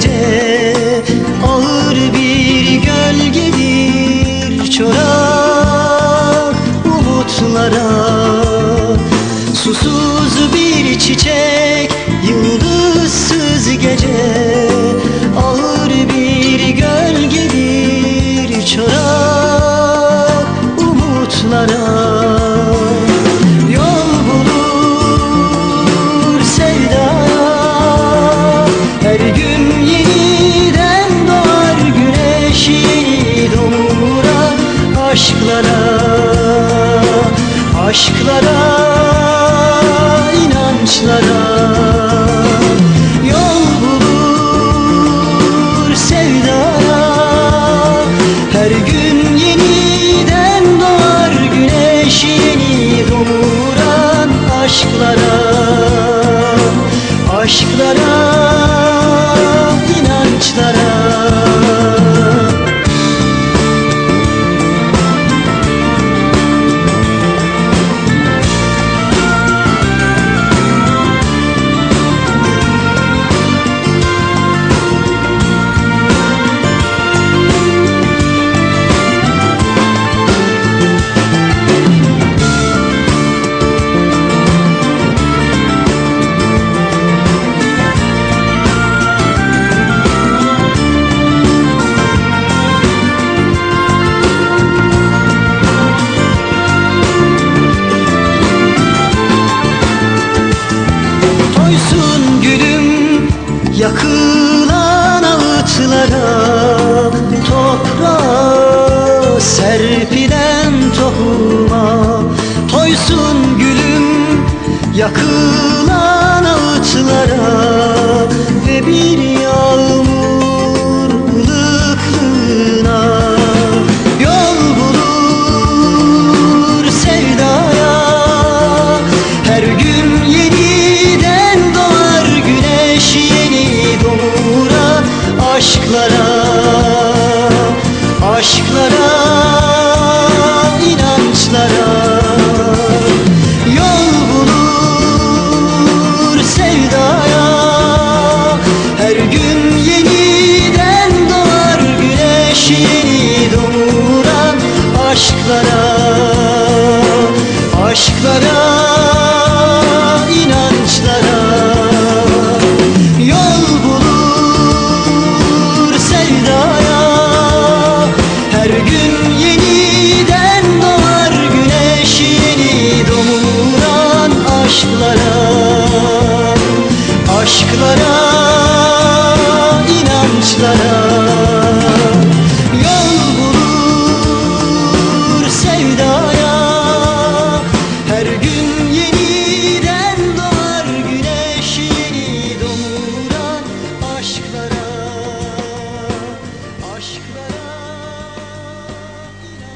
gece Ağır bir gölgedir çorak umutlara. Susuz aşklara Aşklara, inançlara. Yol bulur sevdaya Her gün yeniden doğar güneş yeni doğuran aşklara. Aşklara, inançlara ağıtlara Toprağa serpilen tohuma. Toysun gülüm yakılan ağıtlara Ve bir yağmur